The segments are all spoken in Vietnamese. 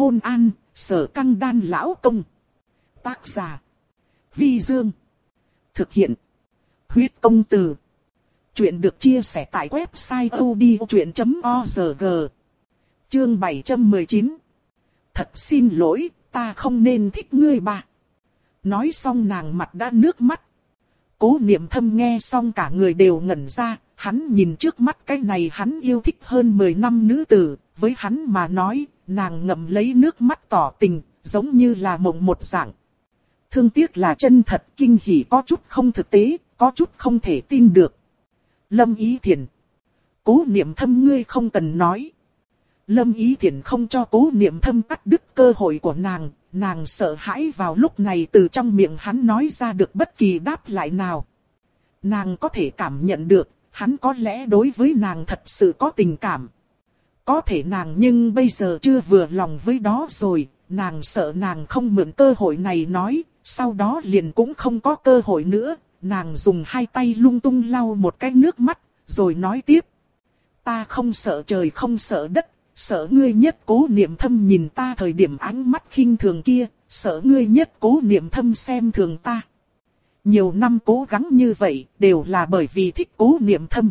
Hôn an, sở căng đan lão công. Tác giả. Vi Dương. Thực hiện. Huyết công từ. Chuyện được chia sẻ tại website odchuyện.org. Chương 719. Thật xin lỗi, ta không nên thích ngươi bà. Nói xong nàng mặt đã nước mắt. Cố niệm thâm nghe xong cả người đều ngẩn ra, hắn nhìn trước mắt cái này hắn yêu thích hơn 10 năm nữ tử, với hắn mà nói, nàng ngậm lấy nước mắt tỏ tình, giống như là mộng một dạng. Thương tiếc là chân thật kinh hỉ có chút không thực tế, có chút không thể tin được. Lâm Ý Thiền. Cố niệm thâm ngươi không cần nói. Lâm Ý Thiền không cho cố niệm thâm cắt đứt cơ hội của nàng, nàng sợ hãi vào lúc này từ trong miệng hắn nói ra được bất kỳ đáp lại nào. Nàng có thể cảm nhận được, hắn có lẽ đối với nàng thật sự có tình cảm. Có thể nàng nhưng bây giờ chưa vừa lòng với đó rồi, nàng sợ nàng không mượn cơ hội này nói, sau đó liền cũng không có cơ hội nữa, nàng dùng hai tay lung tung lau một cái nước mắt, rồi nói tiếp. Ta không sợ trời không sợ đất, sợ ngươi nhất cố niệm thâm nhìn ta thời điểm ánh mắt khinh thường kia, sợ ngươi nhất cố niệm thâm xem thường ta. Nhiều năm cố gắng như vậy đều là bởi vì thích cố niệm thâm.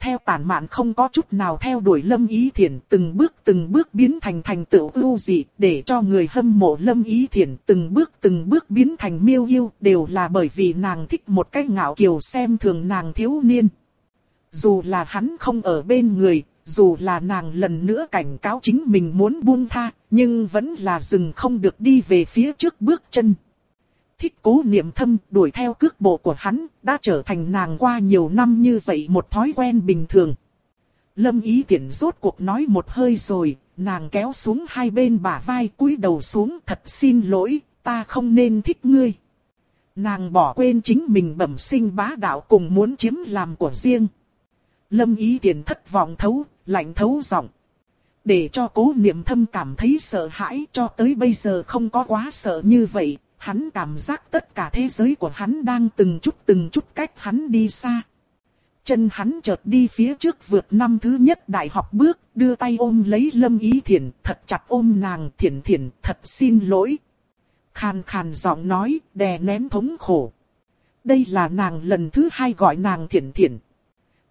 Theo tản mạn không có chút nào theo đuổi lâm ý thiền từng bước từng bước biến thành thành tựu ưu dị để cho người hâm mộ lâm ý thiền từng bước từng bước biến thành miêu yêu đều là bởi vì nàng thích một cái ngạo kiều xem thường nàng thiếu niên. Dù là hắn không ở bên người, dù là nàng lần nữa cảnh cáo chính mình muốn buông tha, nhưng vẫn là dừng không được đi về phía trước bước chân. Thích cố niệm thâm đuổi theo cước bộ của hắn, đã trở thành nàng qua nhiều năm như vậy một thói quen bình thường. Lâm ý tiện rốt cuộc nói một hơi rồi, nàng kéo xuống hai bên bả vai cúi đầu xuống thật xin lỗi, ta không nên thích ngươi. Nàng bỏ quên chính mình bẩm sinh bá đạo cùng muốn chiếm làm của riêng. Lâm ý tiện thất vọng thấu, lạnh thấu giọng. Để cho cố niệm thâm cảm thấy sợ hãi cho tới bây giờ không có quá sợ như vậy, hắn cảm giác tất cả thế giới của hắn đang từng chút từng chút cách hắn đi xa. Chân hắn chợt đi phía trước vượt năm thứ nhất đại học bước, đưa tay ôm lấy Lâm Ý Thiển, thật chặt ôm nàng, Thiển Thiển, thật xin lỗi. Khàn khàn giọng nói, đè nén thống khổ. Đây là nàng lần thứ hai gọi nàng Thiển Thiển.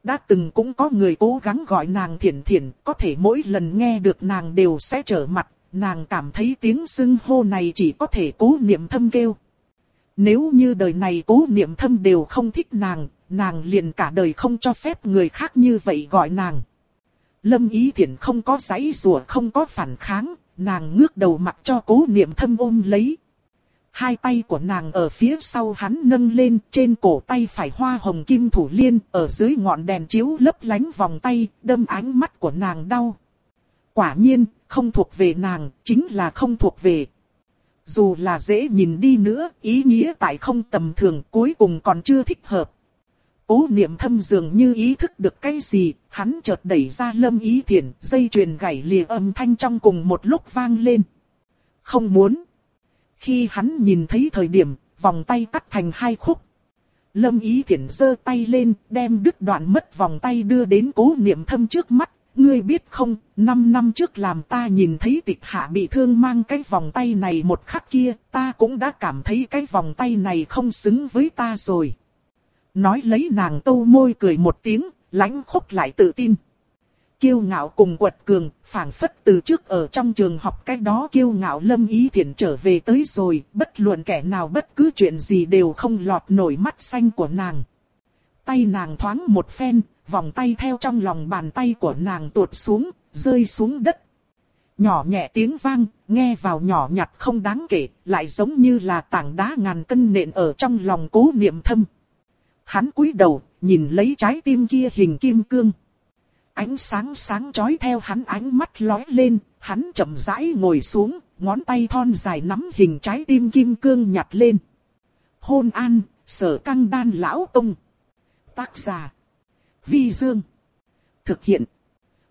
Đã từng cũng có người cố gắng gọi nàng Thiển Thiển, có thể mỗi lần nghe được nàng đều sẽ trở mặt, nàng cảm thấy tiếng xưng hô này chỉ có thể cố niệm thâm kêu. Nếu như đời này cố niệm thâm đều không thích nàng, nàng liền cả đời không cho phép người khác như vậy gọi nàng. Lâm Ý Thiển không có giấy rùa không có phản kháng, nàng ngước đầu mặt cho cố niệm thâm ôm lấy. Hai tay của nàng ở phía sau hắn nâng lên trên cổ tay phải hoa hồng kim thủ liên ở dưới ngọn đèn chiếu lấp lánh vòng tay đâm ánh mắt của nàng đau. Quả nhiên, không thuộc về nàng, chính là không thuộc về. Dù là dễ nhìn đi nữa, ý nghĩa tại không tầm thường cuối cùng còn chưa thích hợp. Cố niệm thâm dường như ý thức được cái gì, hắn chợt đẩy ra lâm ý thiền, dây chuyền gảy lìa âm thanh trong cùng một lúc vang lên. Không muốn. Khi hắn nhìn thấy thời điểm, vòng tay cắt thành hai khúc. Lâm ý thiền giơ tay lên, đem đứt đoạn mất vòng tay đưa đến cố niệm thâm trước mắt, Ngươi biết không, 5 năm trước làm ta nhìn thấy tịch hạ bị thương mang cái vòng tay này một khắc kia, ta cũng đã cảm thấy cái vòng tay này không xứng với ta rồi. Nói lấy nàng tâu môi cười một tiếng, lãnh khúc lại tự tin. Kiêu ngạo cùng quật cường, phảng phất từ trước ở trong trường học cái đó kiêu ngạo lâm ý thiện trở về tới rồi, bất luận kẻ nào bất cứ chuyện gì đều không lọt nổi mắt xanh của nàng. Tay nàng thoáng một phen, vòng tay theo trong lòng bàn tay của nàng tuột xuống, rơi xuống đất. Nhỏ nhẹ tiếng vang, nghe vào nhỏ nhặt không đáng kể, lại giống như là tảng đá ngàn cân nện ở trong lòng cố niệm thâm. Hắn cúi đầu, nhìn lấy trái tim kia hình kim cương. Ánh sáng sáng chói theo hắn ánh mắt lói lên, hắn chậm rãi ngồi xuống, ngón tay thon dài nắm hình trái tim kim cương nhặt lên. Hôn an, sở căng đan lão tông. Tác giả. Vi Dương. Thực hiện.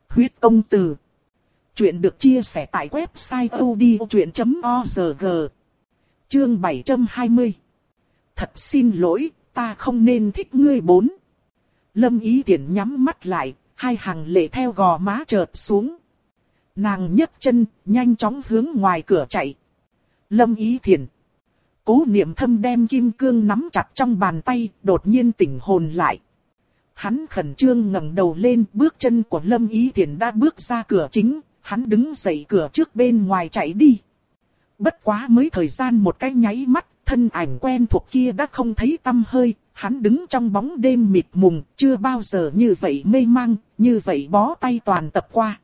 Huyết công từ. Chuyện được chia sẻ tại website odchuyện.org. Chương 720. Thật xin lỗi, ta không nên thích ngươi bốn. Lâm ý tiện nhắm mắt lại, hai hàng lệ theo gò má chợt xuống. Nàng nhấc chân, nhanh chóng hướng ngoài cửa chạy. Lâm Ý Thiền. Cố niệm thâm đem kim cương nắm chặt trong bàn tay, đột nhiên tỉnh hồn lại. Hắn khẩn trương ngẩng đầu lên, bước chân của Lâm Ý Thiền đã bước ra cửa chính, hắn đứng dậy cửa trước bên ngoài chạy đi. Bất quá mới thời gian một cái nháy mắt, thân ảnh quen thuộc kia đã không thấy tâm hơi, hắn đứng trong bóng đêm mịt mùng, chưa bao giờ như vậy mê mang, như vậy bó tay toàn tập qua.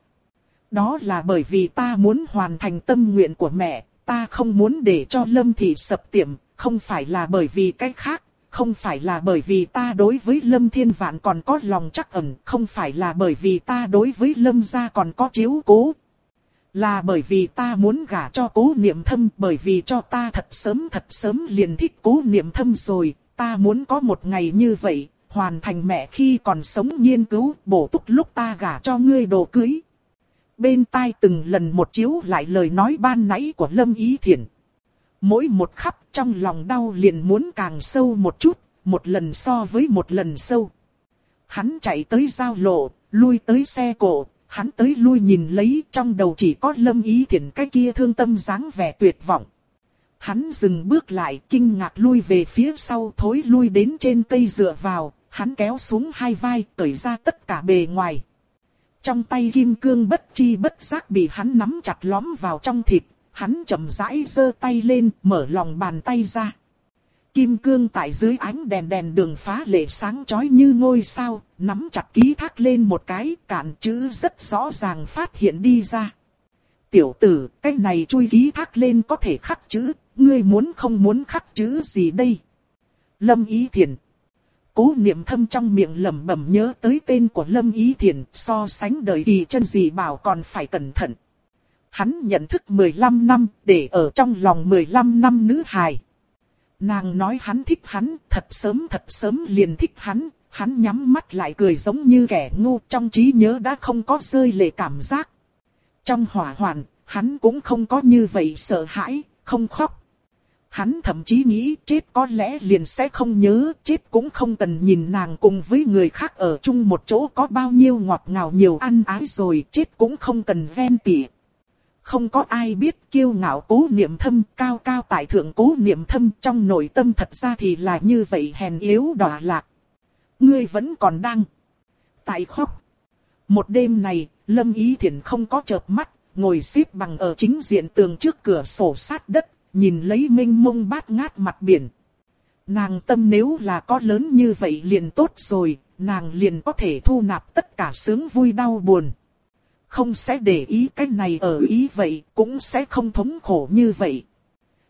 Đó là bởi vì ta muốn hoàn thành tâm nguyện của mẹ, ta không muốn để cho Lâm Thị sập tiệm, không phải là bởi vì cái khác, không phải là bởi vì ta đối với Lâm Thiên Vạn còn có lòng chắc ẩn, không phải là bởi vì ta đối với Lâm gia còn có chiếu cố. Là bởi vì ta muốn gả cho cố niệm thâm, bởi vì cho ta thật sớm thật sớm liền thích cố niệm thâm rồi, ta muốn có một ngày như vậy, hoàn thành mẹ khi còn sống nghiên cứu, bổ túc lúc ta gả cho ngươi đồ cưới. Bên tai từng lần một chiếu lại lời nói ban nãy của Lâm Ý Thiển. Mỗi một khắp trong lòng đau liền muốn càng sâu một chút, một lần so với một lần sâu. Hắn chạy tới giao lộ, lui tới xe cổ, hắn tới lui nhìn lấy trong đầu chỉ có lâm ý thiện cái kia thương tâm dáng vẻ tuyệt vọng. Hắn dừng bước lại kinh ngạc lui về phía sau thối lui đến trên cây dựa vào, hắn kéo xuống hai vai cởi ra tất cả bề ngoài. Trong tay kim cương bất chi bất giác bị hắn nắm chặt lõm vào trong thịt, hắn chậm rãi giơ tay lên, mở lòng bàn tay ra. Kim cương tại dưới ánh đèn đèn đường phá lệ sáng chói như ngôi sao, nắm chặt ký thác lên một cái, cạn chữ rất rõ ràng phát hiện đi ra. Tiểu tử, cái này chui ký thác lên có thể khắc chữ, ngươi muốn không muốn khắc chữ gì đây? Lâm Ý Thiền Cố niệm thâm trong miệng lẩm bẩm nhớ tới tên của Lâm Ý Thiền, so sánh đời kỳ chân gì bảo còn phải cẩn thận. Hắn nhận thức 15 năm, để ở trong lòng 15 năm nữ hài. Nàng nói hắn thích hắn, thật sớm thật sớm liền thích hắn, hắn nhắm mắt lại cười giống như kẻ ngu trong trí nhớ đã không có rơi lệ cảm giác. Trong hỏa hoạn, hắn cũng không có như vậy sợ hãi, không khóc. Hắn thậm chí nghĩ chết có lẽ liền sẽ không nhớ, chết cũng không cần nhìn nàng cùng với người khác ở chung một chỗ có bao nhiêu ngọt ngào nhiều ăn ái rồi, chết cũng không cần ven tỉa. Không có ai biết kiêu ngạo cố niệm thâm cao cao tại thượng cố niệm thâm trong nội tâm thật ra thì là như vậy hèn yếu đọa lạc. Ngươi vẫn còn đang tại khóc. Một đêm này, Lâm Ý Thiển không có chợp mắt, ngồi xếp bằng ở chính diện tường trước cửa sổ sát đất, nhìn lấy Minh mông bát ngát mặt biển. Nàng tâm nếu là có lớn như vậy liền tốt rồi, nàng liền có thể thu nạp tất cả sướng vui đau buồn không sẽ để ý cái này ở ý vậy, cũng sẽ không thống khổ như vậy.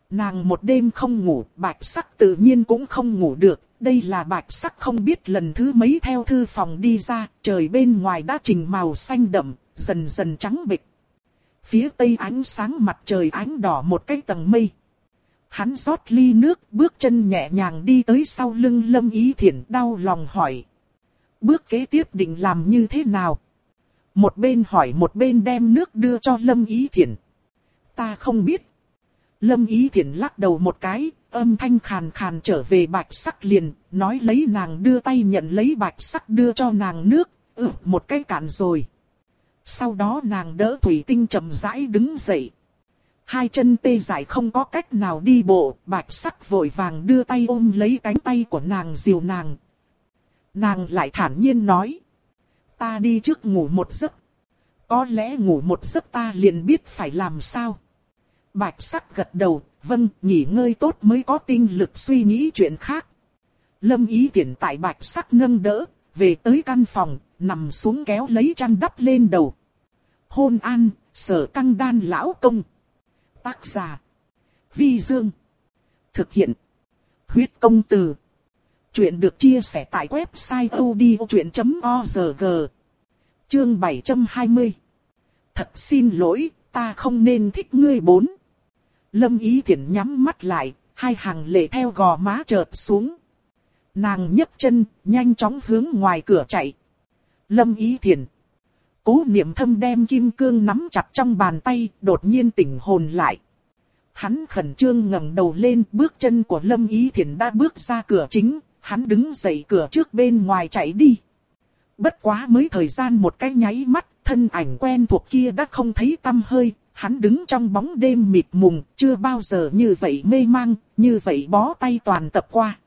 Nàng một đêm không ngủ, bạch sắc tự nhiên cũng không ngủ được, đây là bạch sắc không biết lần thứ mấy theo thư phòng đi ra, trời bên ngoài đã trình màu xanh đậm, dần dần trắng bịch. Phía tây ánh sáng mặt trời ánh đỏ một cái tầng mây. Hắn rót ly nước, bước chân nhẹ nhàng đi tới sau lưng lâm ý thiện đau lòng hỏi. Bước kế tiếp định làm như thế nào? Một bên hỏi một bên đem nước đưa cho Lâm Ý Thiển. Ta không biết. Lâm Ý Thiển lắc đầu một cái, âm thanh khàn khàn trở về bạch sắc liền, nói lấy nàng đưa tay nhận lấy bạch sắc đưa cho nàng nước, ừ, một cái cạn rồi. Sau đó nàng đỡ thủy tinh chậm rãi đứng dậy. Hai chân tê dại không có cách nào đi bộ, bạch sắc vội vàng đưa tay ôm lấy cánh tay của nàng diều nàng. Nàng lại thản nhiên nói ta đi trước ngủ một giấc. Có lẽ ngủ một giấc ta liền biết phải làm sao. Bạch sắc gật đầu, vâng, nghỉ ngơi tốt mới có tinh lực suy nghĩ chuyện khác. Lâm ý tiện tại bạch sắc nâng đỡ, về tới căn phòng, nằm xuống kéo lấy chăn đắp lên đầu. Hôn an, sở căng đan lão công. Tác giả. Vi Dương. Thực hiện. Huyết công từ. Chuyện được chia sẻ tại website odchuyện.org Chương 720 Thật xin lỗi, ta không nên thích ngươi bốn. Lâm Ý Thiển nhắm mắt lại, hai hàng lệ theo gò má chợt xuống. Nàng nhấc chân, nhanh chóng hướng ngoài cửa chạy. Lâm Ý Thiển Cố niệm thâm đem kim cương nắm chặt trong bàn tay, đột nhiên tỉnh hồn lại. Hắn khẩn trương ngẩng đầu lên, bước chân của Lâm Ý Thiển đã bước ra cửa chính, hắn đứng dậy cửa trước bên ngoài chạy đi. Bất quá mới thời gian một cái nháy mắt, thân ảnh quen thuộc kia đã không thấy tâm hơi, hắn đứng trong bóng đêm mịt mùng, chưa bao giờ như vậy mê mang, như vậy bó tay toàn tập qua.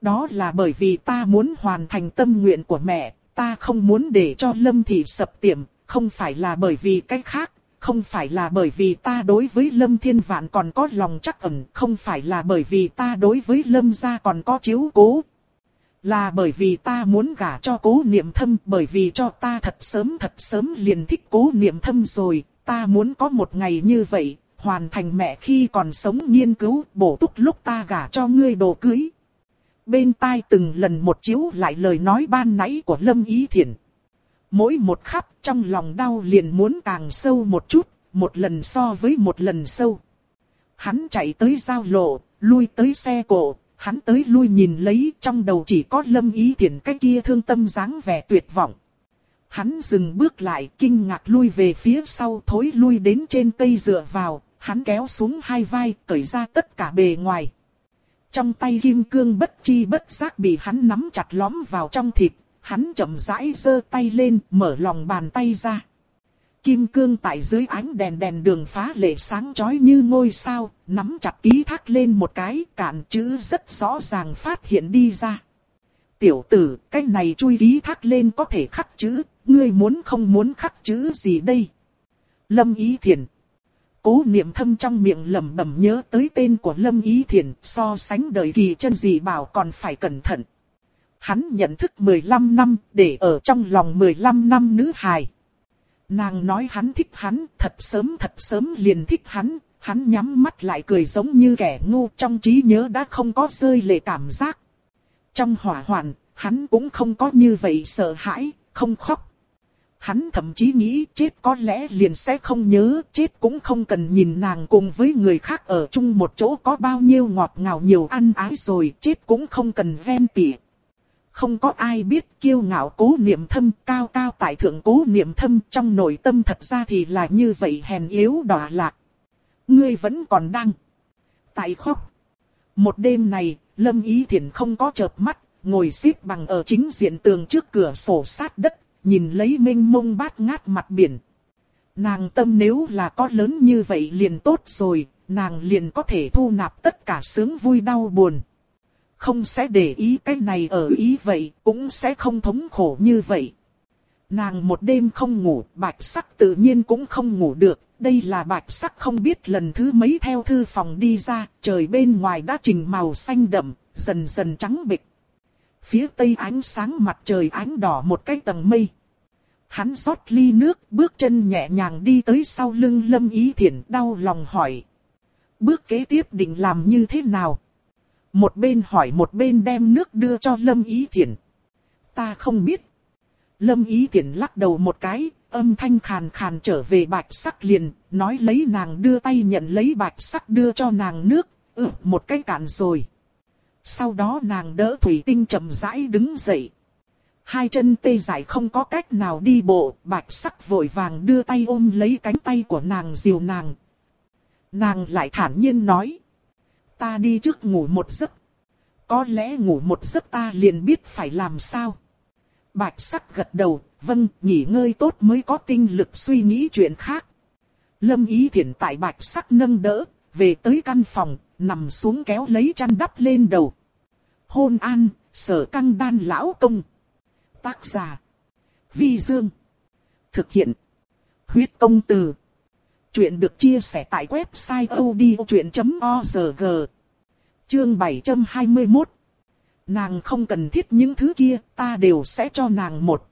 Đó là bởi vì ta muốn hoàn thành tâm nguyện của mẹ, ta không muốn để cho Lâm Thị sập tiệm, không phải là bởi vì cách khác, không phải là bởi vì ta đối với Lâm Thiên Vạn còn có lòng chắc ẩn, không phải là bởi vì ta đối với Lâm gia còn có chiếu cố. Là bởi vì ta muốn gả cho cố niệm thâm, bởi vì cho ta thật sớm thật sớm liền thích cố niệm thâm rồi, ta muốn có một ngày như vậy, hoàn thành mẹ khi còn sống nghiên cứu, bổ túc lúc ta gả cho ngươi đồ cưới. Bên tai từng lần một chiếu lại lời nói ban nãy của Lâm Ý Thiển. Mỗi một khắp trong lòng đau liền muốn càng sâu một chút, một lần so với một lần sâu. Hắn chạy tới giao lộ, lui tới xe cổ, hắn tới lui nhìn lấy trong đầu chỉ có lâm ý thiện cái kia thương tâm dáng vẻ tuyệt vọng. Hắn dừng bước lại kinh ngạc lui về phía sau thối lui đến trên cây dựa vào, hắn kéo xuống hai vai cởi ra tất cả bề ngoài. Trong tay kim cương bất chi bất giác bị hắn nắm chặt lõm vào trong thịt, hắn chậm rãi giơ tay lên mở lòng bàn tay ra. Kim cương tại dưới ánh đèn đèn đường phá lệ sáng chói như ngôi sao, nắm chặt ký thác lên một cái cạn chữ rất rõ ràng phát hiện đi ra. Tiểu tử, cái này chui ký thác lên có thể khắc chữ, ngươi muốn không muốn khắc chữ gì đây? Lâm Ý Thiền Cố niệm thâm trong miệng lẩm bẩm nhớ tới tên của Lâm Ý Thiền, so sánh đời kỳ chân gì bảo còn phải cẩn thận. Hắn nhận thức 15 năm, để ở trong lòng 15 năm nữ hài. Nàng nói hắn thích hắn, thật sớm thật sớm liền thích hắn, hắn nhắm mắt lại cười giống như kẻ ngu trong trí nhớ đã không có rơi lệ cảm giác. Trong hỏa hoạn, hắn cũng không có như vậy sợ hãi, không khóc. Hắn thậm chí nghĩ chết có lẽ liền sẽ không nhớ, chết cũng không cần nhìn nàng cùng với người khác ở chung một chỗ có bao nhiêu ngọt ngào nhiều ăn ái rồi, chết cũng không cần ven tỉa. Không có ai biết kiêu ngạo cố niệm thâm cao cao tại thượng cố niệm thâm trong nội tâm thật ra thì là như vậy hèn yếu đọa lạc. Ngươi vẫn còn đang tại khóc. Một đêm này, Lâm Ý Thiển không có chợp mắt, ngồi xếp bằng ở chính diện tường trước cửa sổ sát đất, nhìn lấy mênh mông bát ngát mặt biển. Nàng tâm nếu là có lớn như vậy liền tốt rồi, nàng liền có thể thu nạp tất cả sướng vui đau buồn không sẽ để ý cái này ở ý vậy, cũng sẽ không thống khổ như vậy. Nàng một đêm không ngủ, bạch sắc tự nhiên cũng không ngủ được, đây là bạch sắc không biết lần thứ mấy theo thư phòng đi ra, trời bên ngoài đã trình màu xanh đậm, dần dần trắng bịch. Phía tây ánh sáng mặt trời ánh đỏ một cái tầng mây. Hắn rót ly nước, bước chân nhẹ nhàng đi tới sau lưng lâm ý thiện đau lòng hỏi. Bước kế tiếp định làm như thế nào? Một bên hỏi một bên đem nước đưa cho Lâm Ý Thiển. Ta không biết. Lâm Ý Thiển lắc đầu một cái, âm thanh khàn khàn trở về bạch sắc liền, nói lấy nàng đưa tay nhận lấy bạch sắc đưa cho nàng nước, ừ, một cái cạn rồi. Sau đó nàng đỡ thủy tinh chậm rãi đứng dậy. Hai chân tê dại không có cách nào đi bộ, bạch sắc vội vàng đưa tay ôm lấy cánh tay của nàng diều nàng. Nàng lại thản nhiên nói ta đi trước ngủ một giấc. Có lẽ ngủ một giấc ta liền biết phải làm sao. Bạch sắc gật đầu, vâng, nghỉ ngơi tốt mới có tinh lực suy nghĩ chuyện khác. Lâm ý thiện tại bạch sắc nâng đỡ, về tới căn phòng, nằm xuống kéo lấy chăn đắp lên đầu. Hôn an, sở căng đan lão công. Tác giả. Vi Dương. Thực hiện. Huyết công từ. Chuyện được chia sẻ tại website odchuyện.org Chương 721 Nàng không cần thiết những thứ kia, ta đều sẽ cho nàng một.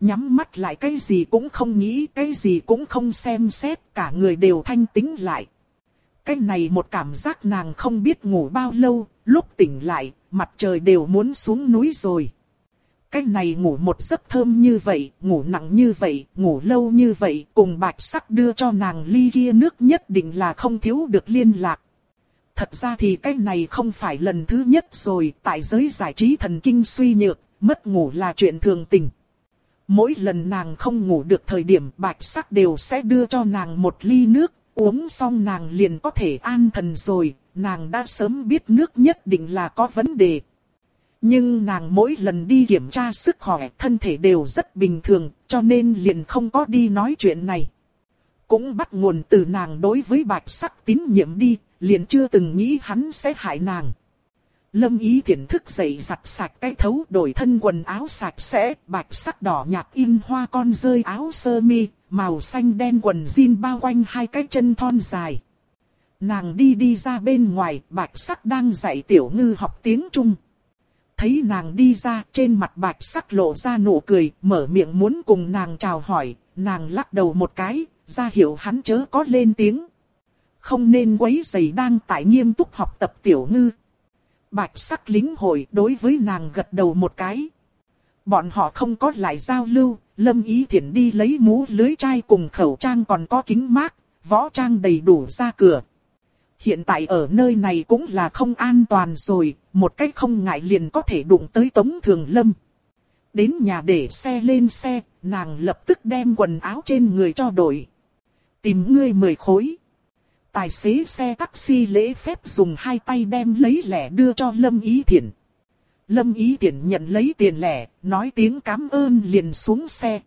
Nhắm mắt lại cái gì cũng không nghĩ, cái gì cũng không xem xét, cả người đều thanh tĩnh lại. Cái này một cảm giác nàng không biết ngủ bao lâu, lúc tỉnh lại, mặt trời đều muốn xuống núi rồi. Cái này ngủ một giấc thơm như vậy, ngủ nặng như vậy, ngủ lâu như vậy, cùng bạch sắc đưa cho nàng ly kia nước nhất định là không thiếu được liên lạc. Thật ra thì cái này không phải lần thứ nhất rồi, tại giới giải trí thần kinh suy nhược, mất ngủ là chuyện thường tình. Mỗi lần nàng không ngủ được thời điểm bạch sắc đều sẽ đưa cho nàng một ly nước, uống xong nàng liền có thể an thần rồi, nàng đã sớm biết nước nhất định là có vấn đề. Nhưng nàng mỗi lần đi kiểm tra sức khỏe thân thể đều rất bình thường, cho nên liền không có đi nói chuyện này. Cũng bắt nguồn từ nàng đối với bạch sắc tín nhiệm đi, liền chưa từng nghĩ hắn sẽ hại nàng. Lâm ý thiện thức dậy giặt sạch cái thấu đổi thân quần áo sạch sẽ, bạch sắc đỏ nhạt in hoa con rơi áo sơ mi, màu xanh đen quần jean bao quanh hai cái chân thon dài. Nàng đi đi ra bên ngoài, bạch sắc đang dạy tiểu ngư học tiếng Trung. Thấy nàng đi ra, trên mặt bạch sắc lộ ra nụ cười, mở miệng muốn cùng nàng chào hỏi, nàng lắc đầu một cái, ra hiệu hắn chớ có lên tiếng. Không nên quấy giày đang tại nghiêm túc học tập tiểu ngư. Bạch sắc lính hội đối với nàng gật đầu một cái. Bọn họ không có lại giao lưu, lâm ý thiện đi lấy mũ lưới chai cùng khẩu trang còn có kính mát, võ trang đầy đủ ra cửa. Hiện tại ở nơi này cũng là không an toàn rồi, một cách không ngại liền có thể đụng tới Tống Thường Lâm. Đến nhà để xe lên xe, nàng lập tức đem quần áo trên người cho đổi. Tìm ngươi mười khối. Tài xế xe taxi lễ phép dùng hai tay đem lấy lẻ đưa cho Lâm Ý Thiển. Lâm Ý Thiển nhận lấy tiền lẻ, nói tiếng cảm ơn liền xuống xe.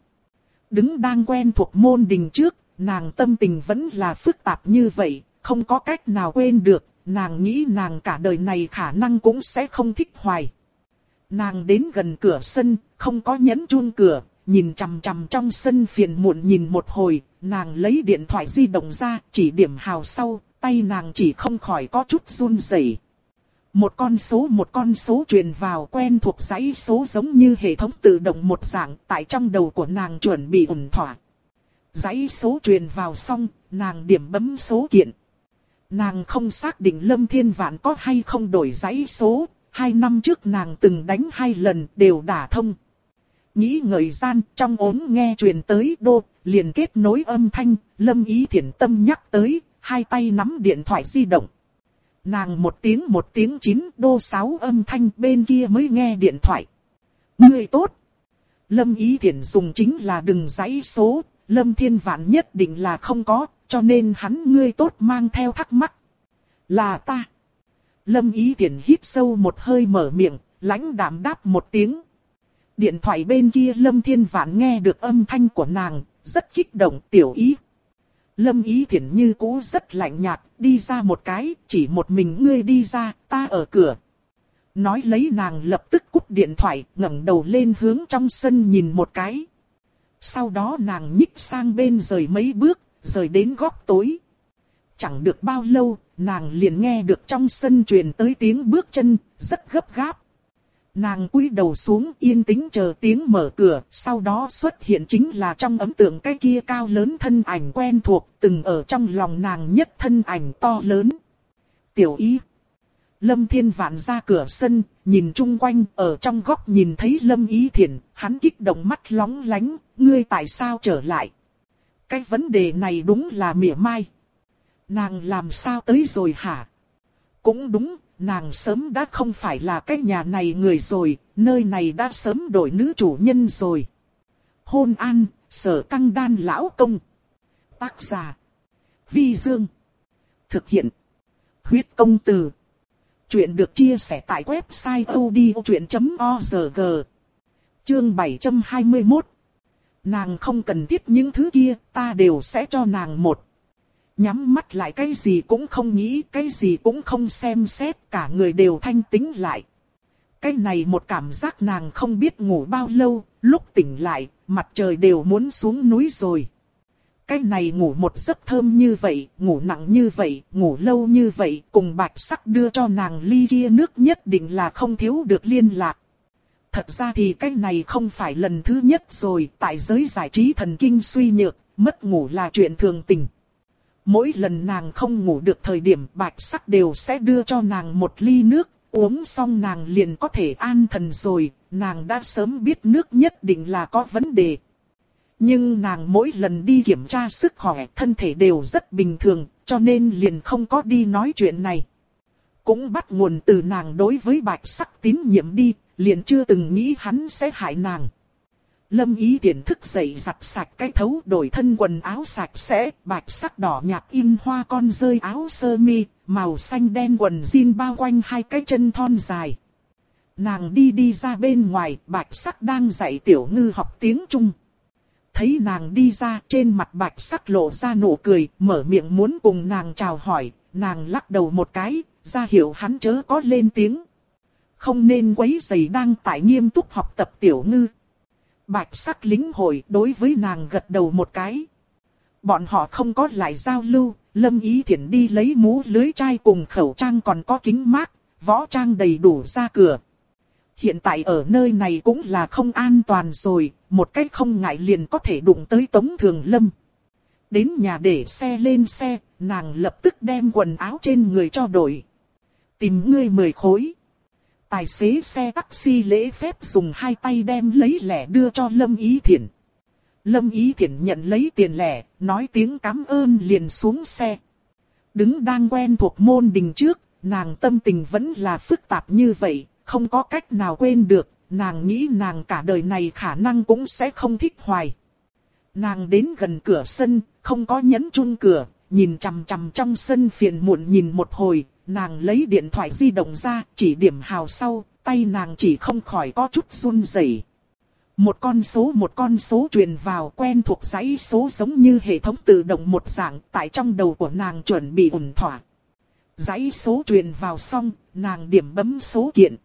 Đứng đang quen thuộc môn đình trước, nàng tâm tình vẫn là phức tạp như vậy, không có cách nào quên được, nàng nghĩ nàng cả đời này khả năng cũng sẽ không thích hoài. Nàng đến gần cửa sân, không có nhấn chuông cửa, nhìn chằm chằm trong sân phiền muộn nhìn một hồi, nàng lấy điện thoại di động ra, chỉ điểm hào sau, tay nàng chỉ không khỏi có chút run rẩy. Một con số một con số truyền vào quen thuộc dãy số giống như hệ thống tự động một dạng tại trong đầu của nàng chuẩn bị ổn thỏa. Dãy số truyền vào xong, nàng điểm bấm số kiện. Nàng không xác định Lâm Thiên Vạn có hay không đổi dãy số, hai năm trước nàng từng đánh hai lần đều đả thông. Nghĩ ngợi gian trong ốm nghe truyền tới đô, liền kết nối âm thanh, Lâm Ý Thiển Tâm nhắc tới, hai tay nắm điện thoại di động. Nàng một tiếng một tiếng chín đô sáu âm thanh bên kia mới nghe điện thoại. Người tốt. Lâm Ý Thiển dùng chính là đừng dãy số, Lâm Thiên Vạn nhất định là không có, cho nên hắn ngươi tốt mang theo thắc mắc. Là ta. Lâm Ý Thiển hít sâu một hơi mở miệng, lãnh đạm đáp một tiếng. Điện thoại bên kia Lâm Thiên Vạn nghe được âm thanh của nàng, rất kích động tiểu ý. Lâm Ý Thiển như cũ rất lạnh nhạt, đi ra một cái, chỉ một mình ngươi đi ra, ta ở cửa. Nói lấy nàng lập tức cúp điện thoại, ngẩng đầu lên hướng trong sân nhìn một cái. Sau đó nàng nhích sang bên rời mấy bước, rời đến góc tối. Chẳng được bao lâu, nàng liền nghe được trong sân truyền tới tiếng bước chân, rất gấp gáp. Nàng cúi đầu xuống yên tĩnh chờ tiếng mở cửa, sau đó xuất hiện chính là trong ấm tượng cái kia cao lớn thân ảnh quen thuộc, từng ở trong lòng nàng nhất thân ảnh to lớn. Tiểu ý. Lâm Thiên Vạn ra cửa sân, nhìn chung quanh, ở trong góc nhìn thấy Lâm Ý Thiển, hắn kích động mắt lóng lánh, ngươi tại sao trở lại? Cái vấn đề này đúng là mỉa mai. Nàng làm sao tới rồi hả? Cũng đúng, nàng sớm đã không phải là cái nhà này người rồi, nơi này đã sớm đổi nữ chủ nhân rồi. Hôn an, sở căng đan lão công. Tác giả. Vi Dương. Thực hiện. Huyết công từ. Chuyện được chia sẻ tại website odchuyện.org. Chương 721. Nàng không cần thiết những thứ kia, ta đều sẽ cho nàng một nhắm mắt lại cái gì cũng không nghĩ, cái gì cũng không xem xét, cả người đều thanh tĩnh lại. Cái này một cảm giác nàng không biết ngủ bao lâu, lúc tỉnh lại, mặt trời đều muốn xuống núi rồi. Cái này ngủ một giấc thơm như vậy, ngủ nặng như vậy, ngủ lâu như vậy, cùng bạch sắc đưa cho nàng ly kia nước nhất định là không thiếu được liên lạc. Thật ra thì cái này không phải lần thứ nhất rồi, tại giới giải trí thần kinh suy nhược, mất ngủ là chuyện thường tình. Mỗi lần nàng không ngủ được thời điểm bạch sắc đều sẽ đưa cho nàng một ly nước, uống xong nàng liền có thể an thần rồi, nàng đã sớm biết nước nhất định là có vấn đề. Nhưng nàng mỗi lần đi kiểm tra sức khỏe thân thể đều rất bình thường, cho nên liền không có đi nói chuyện này. Cũng bắt nguồn từ nàng đối với bạch sắc tín nhiệm đi, liền chưa từng nghĩ hắn sẽ hại nàng. Lâm ý tiện thức dậy giặt sạch cái thấu đổi thân quần áo sạch sẽ, bạch sắc đỏ nhạt in hoa con rơi áo sơ mi, màu xanh đen quần jean bao quanh hai cái chân thon dài. nàng đi đi ra bên ngoài, bạch sắc đang dạy tiểu ngư học tiếng Trung. Thấy nàng đi ra, trên mặt bạch sắc lộ ra nụ cười, mở miệng muốn cùng nàng chào hỏi, nàng lắc đầu một cái, ra hiệu hắn chớ có lên tiếng. Không nên quấy giày đang tại nghiêm túc học tập tiểu ngư. Bạch sắc lính hội đối với nàng gật đầu một cái. Bọn họ không có lại giao lưu, lâm ý thiện đi lấy mũ lưới chai cùng khẩu trang còn có kính mát, võ trang đầy đủ ra cửa. Hiện tại ở nơi này cũng là không an toàn rồi, một cách không ngại liền có thể đụng tới Tống Thường Lâm. Đến nhà để xe lên xe, nàng lập tức đem quần áo trên người cho đổi. Tìm ngươi mười khối. Tài xế xe taxi lễ phép dùng hai tay đem lấy lẻ đưa cho Lâm Ý Thiển. Lâm Ý Thiển nhận lấy tiền lẻ, nói tiếng cảm ơn liền xuống xe. Đứng đang quen thuộc môn đình trước, nàng tâm tình vẫn là phức tạp như vậy, không có cách nào quên được, nàng nghĩ nàng cả đời này khả năng cũng sẽ không thích hoài. Nàng đến gần cửa sân, không có nhấn chung cửa, nhìn chằm chằm trong sân phiền muộn nhìn một hồi, nàng lấy điện thoại di động ra, chỉ điểm hào sau, tay nàng chỉ không khỏi có chút run rẩy. Một con số một con số truyền vào quen thuộc dãy số giống như hệ thống tự động một dạng tại trong đầu của nàng chuẩn bị ổn thỏa. Dãy số truyền vào xong, nàng điểm bấm số kiện.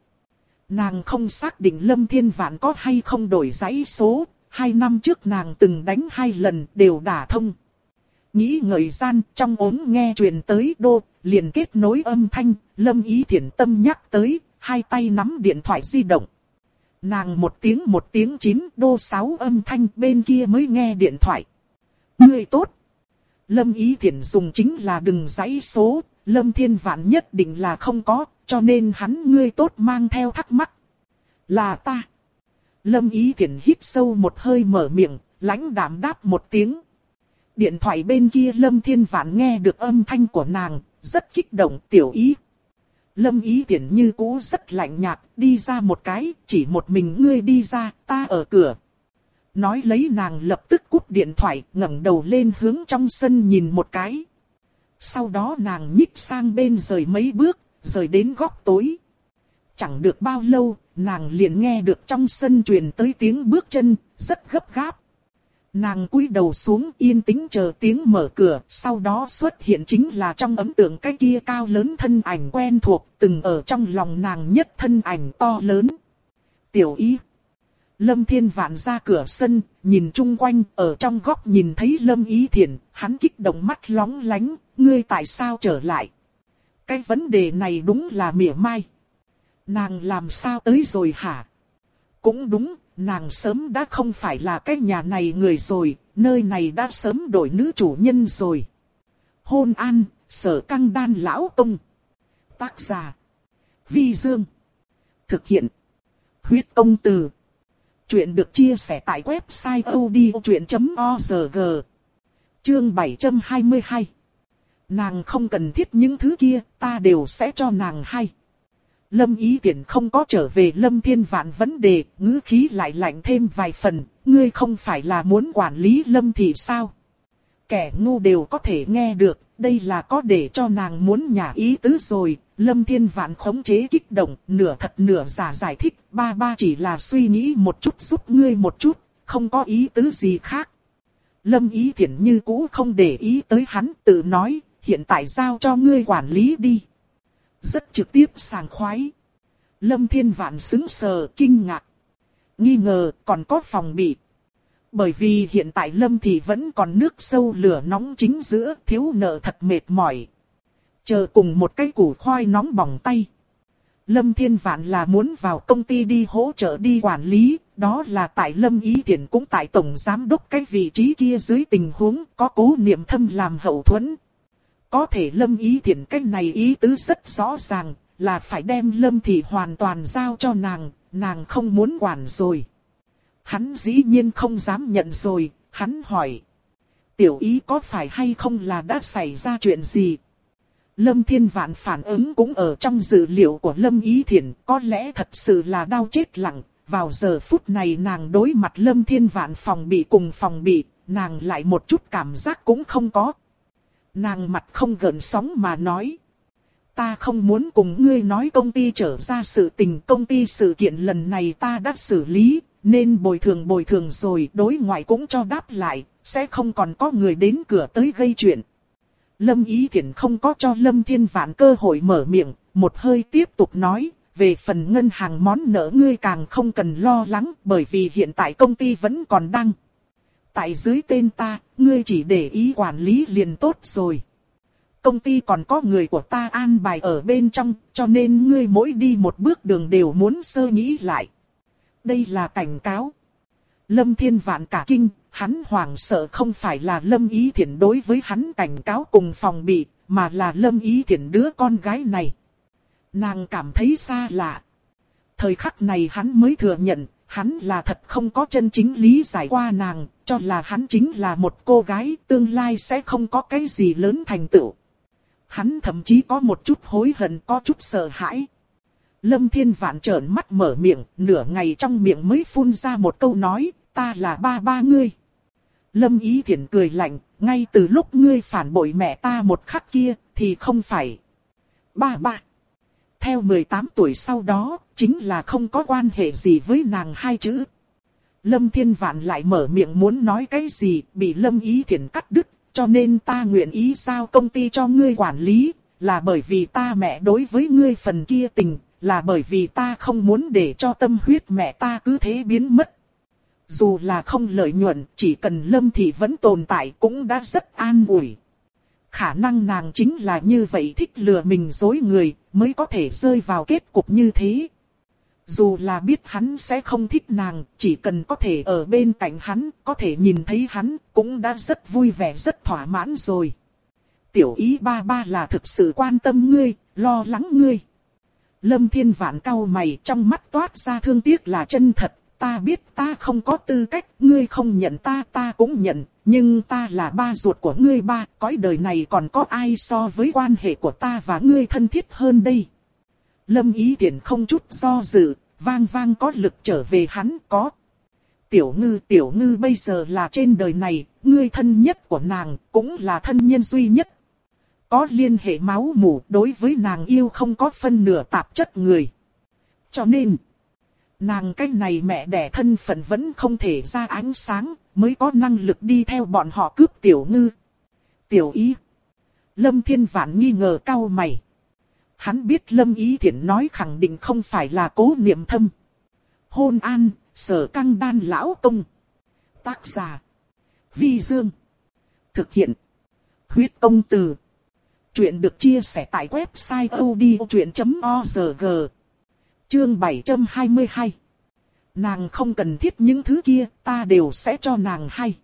Nàng không xác định Lâm Thiên Vạn có hay không đổi dãy số, hai năm trước nàng từng đánh hai lần đều đả thông. Nghĩ ngợi gian trong ốm nghe truyền tới đô, liền kết nối âm thanh, Lâm Ý Thiện Tâm nhắc tới, hai tay nắm điện thoại di động. Nàng một tiếng một tiếng chín đô sáu âm thanh bên kia mới nghe điện thoại. Người tốt. Lâm Ý Thiện dùng chính là đừng dãy số, Lâm Thiên Vạn nhất định là không có, cho nên hắn ngươi tốt mang theo thắc mắc. Là ta. Lâm Ý Thiện hít sâu một hơi mở miệng, lãnh đạm đáp một tiếng. Điện thoại bên kia Lâm Thiên Vạn nghe được âm thanh của nàng, rất kích động tiểu ý. Lâm Ý tiện như cũ rất lạnh nhạt, đi ra một cái, chỉ một mình ngươi đi ra, ta ở cửa. Nói lấy nàng lập tức cúp điện thoại, ngẩng đầu lên hướng trong sân nhìn một cái. Sau đó nàng nhích sang bên rời mấy bước, rời đến góc tối. Chẳng được bao lâu, nàng liền nghe được trong sân truyền tới tiếng bước chân, rất gấp gáp. Nàng cúi đầu xuống yên tĩnh chờ tiếng mở cửa, sau đó xuất hiện chính là trong ấm tượng cái kia cao lớn thân ảnh quen thuộc, từng ở trong lòng nàng nhất thân ảnh to lớn. Tiểu ý. Lâm Thiên Vạn ra cửa sân, nhìn chung quanh, ở trong góc nhìn thấy Lâm Ý Thiển, hắn kích động mắt lóng lánh, ngươi tại sao trở lại? Cái vấn đề này đúng là mỉa mai. Nàng làm sao tới rồi hả? Cũng đúng, nàng sớm đã không phải là cái nhà này người rồi, nơi này đã sớm đổi nữ chủ nhân rồi. Hôn an, sở căng đan lão ông. Tác giả. Vi Dương. Thực hiện. Huyết công từ. Chuyện được chia sẻ tại website odchuyện.org. Chương 722. Nàng không cần thiết những thứ kia, ta đều sẽ cho nàng hay. Lâm ý tiện không có trở về lâm thiên vạn vấn đề, ngữ khí lại lạnh thêm vài phần, ngươi không phải là muốn quản lý lâm thì sao? Kẻ ngu đều có thể nghe được, đây là có để cho nàng muốn nhả ý tứ rồi, lâm thiên vạn khống chế kích động, nửa thật nửa giả giải thích, ba ba chỉ là suy nghĩ một chút giúp ngươi một chút, không có ý tứ gì khác. Lâm ý thiện như cũ không để ý tới hắn, tự nói, hiện tại giao cho ngươi quản lý đi rất trực tiếp sàng khoái. Lâm Thiên Vạn xứng sờ, kinh ngạc. Nghi ngờ còn có phòng bị. Bởi vì hiện tại Lâm thì vẫn còn nước sâu lửa nóng chính giữa, thiếu nợ thật mệt mỏi. Chờ cùng một cái củ khoai nóng bỏng tay. Lâm Thiên Vạn là muốn vào công ty đi hỗ trợ đi quản lý, đó là tại Lâm Ý Thiển cũng tại Tổng Giám đốc cái vị trí kia dưới tình huống có cố niệm thâm làm hậu thuẫn, có thể lâm ý thiện cách này ý tứ rất rõ ràng, là phải đem lâm thị hoàn toàn giao cho nàng, nàng không muốn quản rồi. Hắn dĩ nhiên không dám nhận rồi, hắn hỏi. Tiểu ý có phải hay không là đã xảy ra chuyện gì? Lâm Thiên Vạn phản ứng cũng ở trong dữ liệu của Lâm Ý Thiển, có lẽ thật sự là đau chết lặng. Vào giờ phút này nàng đối mặt Lâm Thiên Vạn phòng bị cùng phòng bị, nàng lại một chút cảm giác cũng không có. Nàng mặt không gợn sóng mà nói. ta không muốn cùng ngươi nói công ty trở ra sự tình công ty sự kiện lần này ta đã xử lý, nên bồi thường bồi thường rồi đối ngoại cũng cho đáp lại, sẽ không còn có người đến cửa tới gây chuyện. Lâm Ý Thiển không có cho Lâm Thiên Vạn cơ hội mở miệng, một hơi tiếp tục nói, về phần ngân hàng món nợ ngươi càng không cần lo lắng bởi vì hiện tại công ty vẫn còn đang. Tại dưới tên ta, ngươi chỉ để ý quản lý liền tốt rồi. Công ty còn có người của ta an bài ở bên trong, cho nên ngươi mỗi đi một bước đường đều muốn sơ nghĩ lại. Đây là cảnh cáo. Lâm Thiên Vạn cả kinh, hắn hoảng sợ không phải là Lâm Ý Thiển đối với hắn cảnh cáo cùng phòng bị, mà là Lâm Ý Thiển đứa con gái này. Nàng cảm thấy xa lạ. Thời khắc này hắn mới thừa nhận, hắn là thật không có chân chính lý giải qua nàng, cho là hắn chính là một cô gái tương lai sẽ không có cái gì lớn thành tựu. Hắn thậm chí có một chút hối hận, có chút sợ hãi. Lâm Thiên Vạn trợn mắt mở miệng, nửa ngày trong miệng mới phun ra một câu nói, ta là ba ba ngươi. Lâm Ý Thiển cười lạnh, ngay từ lúc ngươi phản bội mẹ ta một khắc kia, thì không phải. Ba ba. Theo 18 tuổi sau đó, chính là không có quan hệ gì với nàng hai chữ. Lâm Thiên Vạn lại mở miệng muốn nói cái gì, bị Lâm Ý Thiển cắt đứt, cho nên ta nguyện ý sao công ty cho ngươi quản lý, là bởi vì ta mẹ đối với ngươi phần kia tình, là bởi vì ta không muốn để cho tâm huyết mẹ ta cứ thế biến mất. Dù là không lợi nhuận, chỉ cần Lâm Thị vẫn tồn tại cũng đã rất an ủi. Khả năng nàng chính là như vậy thích lừa mình dối người, mới có thể rơi vào kết cục như thế. Dù là biết hắn sẽ không thích nàng, chỉ cần có thể ở bên cạnh hắn, có thể nhìn thấy hắn, cũng đã rất vui vẻ rất thỏa mãn rồi. Tiểu ý ba ba là thực sự quan tâm ngươi, lo lắng ngươi. Lâm Thiên Vạn cau mày trong mắt toát ra thương tiếc là chân thật, ta biết ta không có tư cách, ngươi không nhận ta ta cũng nhận, nhưng ta là ba ruột của ngươi ba, cõi đời này còn có ai so với quan hệ của ta và ngươi thân thiết hơn đây. Lâm ý tiện không chút do dự, vang vang có lực trở về hắn có. Tiểu ngư tiểu ngư bây giờ là trên đời này, ngươi thân nhất của nàng, cũng là thân nhân duy nhất. Có liên hệ máu mủ đối với nàng yêu không có phân nửa tạp chất người. Cho nên, nàng cái này mẹ đẻ thân phận vẫn không thể ra ánh sáng, mới có năng lực đi theo bọn họ cướp tiểu ngư. Tiểu ý. Lâm Thiên Vạn nghi ngờ cao mày. Hắn biết Lâm Ý Thiển nói khẳng định không phải là cố niệm thâm. Hôn an, sở căng đan lão công. Tác giả. Vi Dương. Thực hiện. Huyết công từ. Chuyện được chia sẻ tại website odchuyện.org. Chương 722. Nàng không cần thiết những thứ kia, ta đều sẽ cho nàng hay.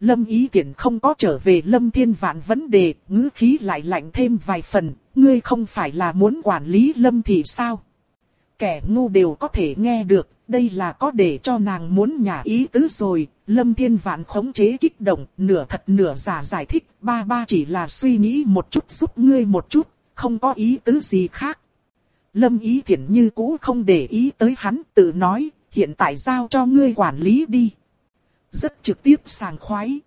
Lâm Ý tiện không có trở về Lâm Thiên Vạn vấn đề, ngữ khí lại lạnh thêm vài phần, ngươi không phải là muốn quản lý Lâm thì sao? Kẻ ngu đều có thể nghe được, đây là có để cho nàng muốn nhà ý tứ rồi, Lâm Thiên Vạn khống chế kích động, nửa thật nửa giả giải thích, ba ba chỉ là suy nghĩ một chút giúp ngươi một chút, không có ý tứ gì khác. Lâm Ý Thiển như cũ không để ý tới hắn, tự nói, hiện tại giao cho ngươi quản lý đi. Rất trực tiếp sàng khoái.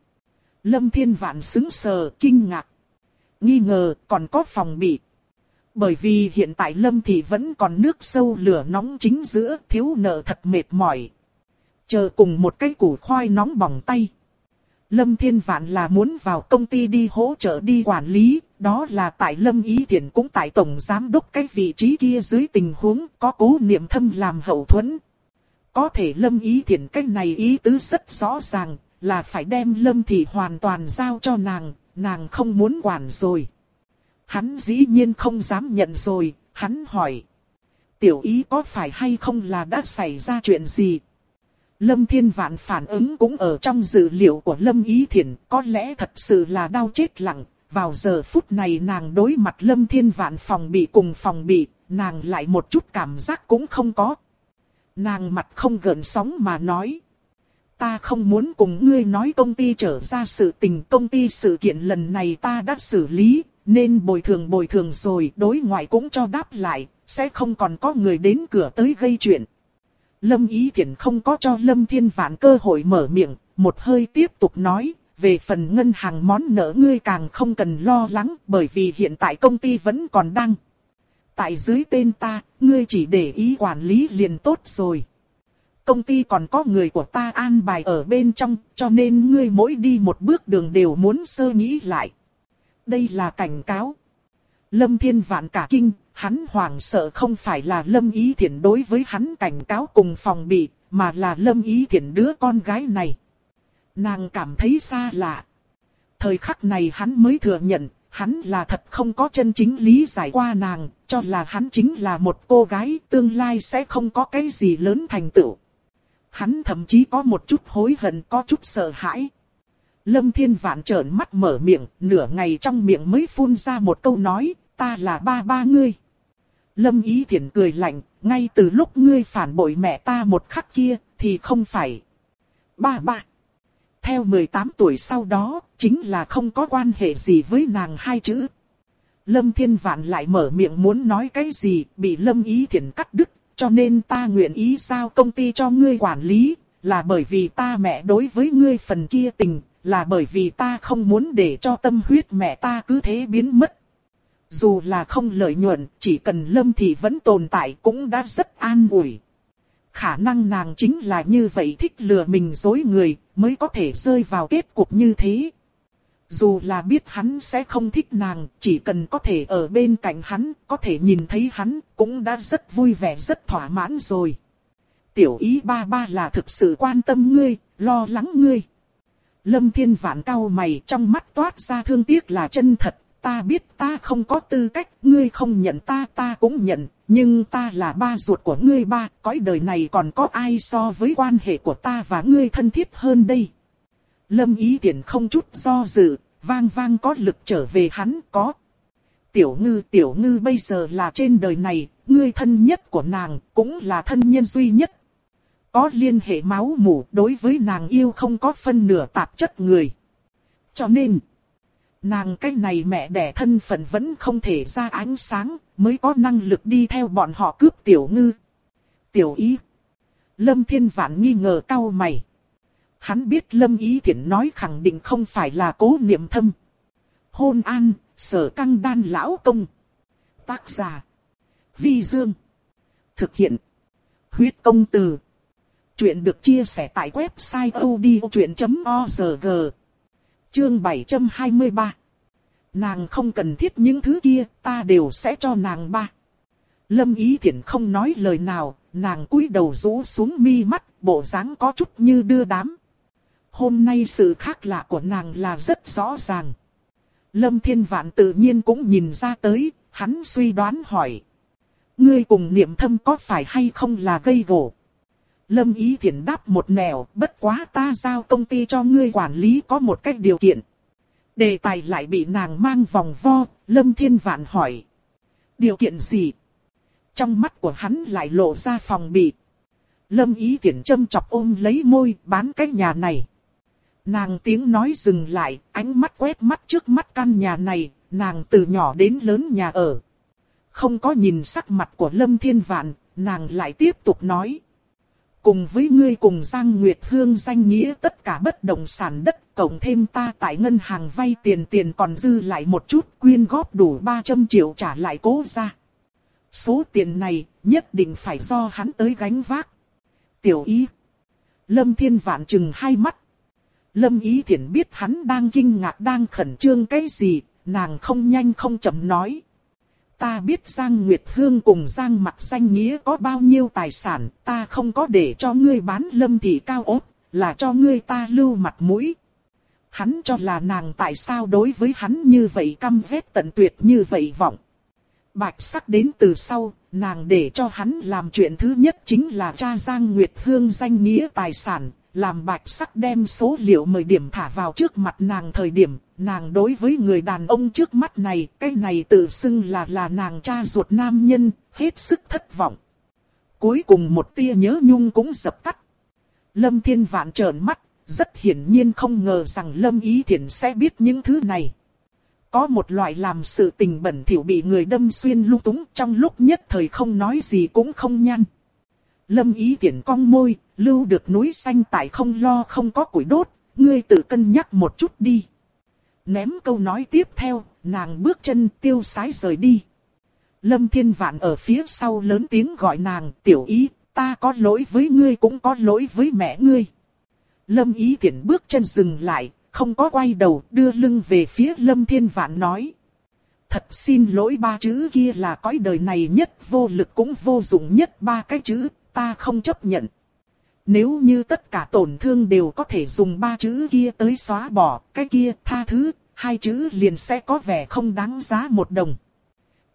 Lâm Thiên Vạn xứng sờ, kinh ngạc. Nghi ngờ còn có phòng bị. Bởi vì hiện tại Lâm Thị vẫn còn nước sâu lửa nóng chính giữa, thiếu nợ thật mệt mỏi. Chờ cùng một cái củ khoai nóng bỏng tay. Lâm Thiên Vạn là muốn vào công ty đi hỗ trợ đi quản lý, đó là tại Lâm Ý Thiển cũng tại Tổng Giám đốc cái vị trí kia dưới tình huống có cố niệm thâm làm hậu thuẫn. Có thể Lâm Ý Thiển cái này ý tứ rất rõ ràng, là phải đem Lâm Thị hoàn toàn giao cho nàng, nàng không muốn quản rồi. Hắn dĩ nhiên không dám nhận rồi, hắn hỏi. Tiểu ý có phải hay không là đã xảy ra chuyện gì? Lâm Thiên Vạn phản ứng cũng ở trong dữ liệu của Lâm Ý Thiển, có lẽ thật sự là đau chết lặng. Vào giờ phút này nàng đối mặt Lâm Thiên Vạn phòng bị cùng phòng bị, nàng lại một chút cảm giác cũng không có. Nàng mặt không gợn sóng mà nói. Ta không muốn cùng ngươi nói công ty trở ra sự tình công ty sự kiện lần này ta đã xử lý, nên bồi thường bồi thường rồi đối ngoại cũng cho đáp lại, sẽ không còn có người đến cửa tới gây chuyện. Lâm Ý Thiển không có cho Lâm Thiên Vạn cơ hội mở miệng, một hơi tiếp tục nói, về phần ngân hàng món nợ ngươi càng không cần lo lắng bởi vì hiện tại công ty vẫn còn đang. Tại dưới tên ta, ngươi chỉ để ý quản lý liền tốt rồi. Công ty còn có người của ta an bài ở bên trong, cho nên ngươi mỗi đi một bước đường đều muốn sơ nghĩ lại. Đây là cảnh cáo. Lâm Thiên Vạn cả kinh, hắn hoảng sợ không phải là Lâm Ý Thiển đối với hắn cảnh cáo cùng phòng bị, mà là Lâm Ý Thiển đứa con gái này. Nàng cảm thấy xa lạ. Thời khắc này hắn mới thừa nhận, hắn là thật không có chân chính lý giải qua nàng, cho là hắn chính là một cô gái tương lai sẽ không có cái gì lớn thành tựu. Hắn thậm chí có một chút hối hận, có chút sợ hãi. Lâm Thiên Vạn trợn mắt mở miệng, nửa ngày trong miệng mới phun ra một câu nói, ta là ba ba ngươi. Lâm Ý Thiển cười lạnh, ngay từ lúc ngươi phản bội mẹ ta một khắc kia, thì không phải. Ba ba. Theo 18 tuổi sau đó, chính là không có quan hệ gì với nàng hai chữ. Lâm Thiên Vạn lại mở miệng muốn nói cái gì, bị Lâm Ý Thiển cắt đứt, cho nên ta nguyện ý sao công ty cho ngươi quản lý, là bởi vì ta mẹ đối với ngươi phần kia tình, là bởi vì ta không muốn để cho tâm huyết mẹ ta cứ thế biến mất. Dù là không lợi nhuận, chỉ cần Lâm Thị vẫn tồn tại cũng đã rất an ủi. Khả năng nàng chính là như vậy thích lừa mình dối người, mới có thể rơi vào kết cục như thế. Dù là biết hắn sẽ không thích nàng, chỉ cần có thể ở bên cạnh hắn, có thể nhìn thấy hắn, cũng đã rất vui vẻ rất thỏa mãn rồi. Tiểu ý ba ba là thực sự quan tâm ngươi, lo lắng ngươi. Lâm thiên vạn cao mày trong mắt toát ra thương tiếc là chân thật, ta biết ta không có tư cách, ngươi không nhận ta ta cũng nhận, nhưng ta là ba ruột của ngươi ba, cõi đời này còn có ai so với quan hệ của ta và ngươi thân thiết hơn đây. Lâm ý tiện không chút do dự, vang vang có lực trở về hắn có. Tiểu ngư tiểu ngư bây giờ là trên đời này, ngươi thân nhất của nàng, cũng là thân nhân duy nhất. Có liên hệ máu mủ đối với nàng yêu không có phân nửa tạp chất người. Cho nên... Nàng cái này mẹ đẻ thân phận vẫn không thể ra ánh sáng, mới có năng lực đi theo bọn họ cướp tiểu ngư. Tiểu ý. Lâm Thiên Vạn nghi ngờ cau mày. Hắn biết Lâm Ý Thiển nói khẳng định không phải là cố niệm thâm. Hôn an, sở căng đan lão công. Tác giả. Vi Dương. Thực hiện. Huyết công từ. Chuyện được chia sẻ tại website odchuyện.org. Chương 723 Nàng không cần thiết những thứ kia, ta đều sẽ cho nàng ba. Lâm Ý Thiển không nói lời nào, nàng cúi đầu rũ xuống mi mắt, bộ dáng có chút như đưa đám. Hôm nay sự khác lạ của nàng là rất rõ ràng. Lâm Thiên Vạn tự nhiên cũng nhìn ra tới, hắn suy đoán hỏi. Ngươi cùng niệm thâm có phải hay không là gây gỗ? Lâm Ý Thiển đáp một nẻo, bất quá ta giao công ty cho ngươi quản lý có một cách điều kiện. Đề tài lại bị nàng mang vòng vo, Lâm Thiên Vạn hỏi. Điều kiện gì? Trong mắt của hắn lại lộ ra phòng bị. Lâm Ý Thiển châm chọc ôm lấy môi, bán cái nhà này. Nàng tiếng nói dừng lại, ánh mắt quét mắt trước mắt căn nhà này, nàng từ nhỏ đến lớn nhà ở. Không có nhìn sắc mặt của Lâm Thiên Vạn, nàng lại tiếp tục nói. Cùng với ngươi cùng Giang Nguyệt Hương danh nghĩa tất cả bất động sản đất, cộng thêm ta tại ngân hàng vay tiền tiền còn dư lại một chút, quyên góp đủ 300 triệu trả lại cố ra. Số tiền này nhất định phải do hắn tới gánh vác. Tiểu ý. Lâm Thiên Vạn chừng hai mắt. Lâm Ý Thiển biết hắn đang kinh ngạc đang khẩn trương cái gì, nàng không nhanh không chậm nói. Ta biết Giang Nguyệt Hương cùng Giang Mặc Xanh nghĩa có bao nhiêu tài sản, ta không có để cho ngươi bán lâm thị cao ốt, là cho ngươi ta lưu mặt mũi. Hắn cho là nàng tại sao đối với hắn như vậy căm ghét tận tuyệt như vậy vọng. Bạch sắc đến từ sau, nàng để cho hắn làm chuyện thứ nhất chính là cha Giang Nguyệt Hương danh nghĩa tài sản, làm bạch sắc đem số liệu mời điểm thả vào trước mặt nàng thời điểm, nàng đối với người đàn ông trước mắt này, cái này tự xưng là là nàng cha ruột nam nhân, hết sức thất vọng. Cuối cùng một tia nhớ nhung cũng dập tắt. Lâm Thiên Vạn trợn mắt, rất hiển nhiên không ngờ rằng Lâm Ý Thiển sẽ biết những thứ này. Có một loại làm sự tình bẩn thỉu bị người đâm xuyên lung túng trong lúc nhất thời không nói gì cũng không nhăn. Lâm ý tiện cong môi, lưu được núi xanh tại không lo không có củi đốt, ngươi tự cân nhắc một chút đi. Ném câu nói tiếp theo, nàng bước chân tiêu sái rời đi. Lâm Thiên Vạn ở phía sau lớn tiếng gọi nàng, tiểu ý, ta có lỗi với ngươi cũng có lỗi với mẹ ngươi. Lâm ý tiện bước chân dừng lại, không có quay đầu, đưa lưng về phía Lâm Thiên Vạn nói. Thật xin lỗi ba chữ kia là cõi đời này nhất vô lực cũng vô dụng nhất ba cái chữ, ta không chấp nhận. Nếu như tất cả tổn thương đều có thể dùng ba chữ kia tới xóa bỏ, cái kia tha thứ, hai chữ liền sẽ có vẻ không đáng giá một đồng.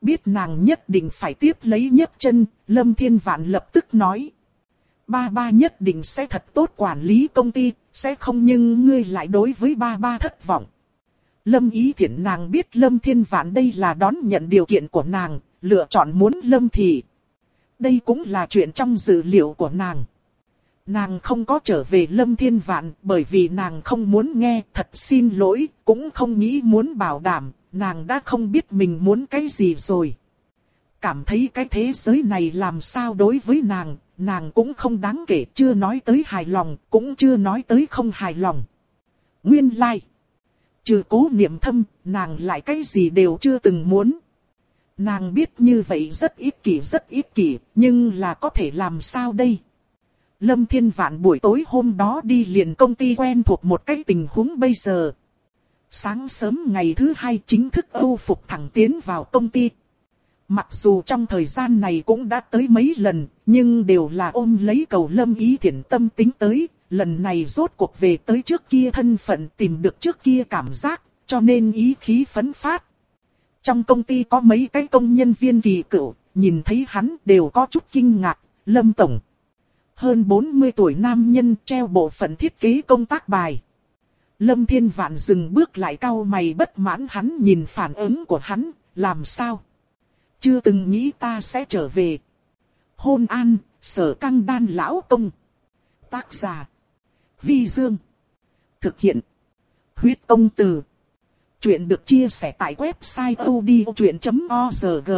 Biết nàng nhất định phải tiếp lấy nhất chân, Lâm Thiên Vạn lập tức nói. Ba ba nhất định sẽ thật tốt quản lý công ty, sẽ không nhưng ngươi lại đối với ba ba thất vọng. Lâm Ý Thiển nàng biết Lâm Thiên Vạn đây là đón nhận điều kiện của nàng, lựa chọn muốn Lâm Thị. Đây cũng là chuyện trong dữ liệu của nàng. Nàng không có trở về Lâm Thiên Vạn bởi vì nàng không muốn nghe thật xin lỗi, cũng không nghĩ muốn bảo đảm, nàng đã không biết mình muốn cái gì rồi. Cảm thấy cái thế giới này làm sao đối với nàng, nàng cũng không đáng kể, chưa nói tới hài lòng, cũng chưa nói tới không hài lòng. Nguyên lai, like. trừ cố niệm thâm, nàng lại cái gì đều chưa từng muốn. Nàng biết như vậy rất ít kỷ rất ít kỷ, nhưng là có thể làm sao đây? Lâm Thiên Vạn buổi tối hôm đó đi liền công ty quen thuộc một cái tình huống bây giờ. Sáng sớm ngày thứ hai chính thức âu phục thẳng tiến vào công ty. Mặc dù trong thời gian này cũng đã tới mấy lần, nhưng đều là ôm lấy cầu lâm ý thiện tâm tính tới, lần này rốt cuộc về tới trước kia thân phận tìm được trước kia cảm giác, cho nên ý khí phấn phát. Trong công ty có mấy cái công nhân viên kỳ cựu, nhìn thấy hắn đều có chút kinh ngạc, lâm tổng. Hơn 40 tuổi nam nhân treo bộ phận thiết kế công tác bài. Lâm Thiên Vạn dừng bước lại cau mày bất mãn hắn nhìn phản ứng của hắn, làm sao? Chưa từng nghĩ ta sẽ trở về. Hôn an, sở căng đan lão công. Tác giả. Vi Dương. Thực hiện. Huyết công từ. Chuyện được chia sẻ tại website odchuyện.org.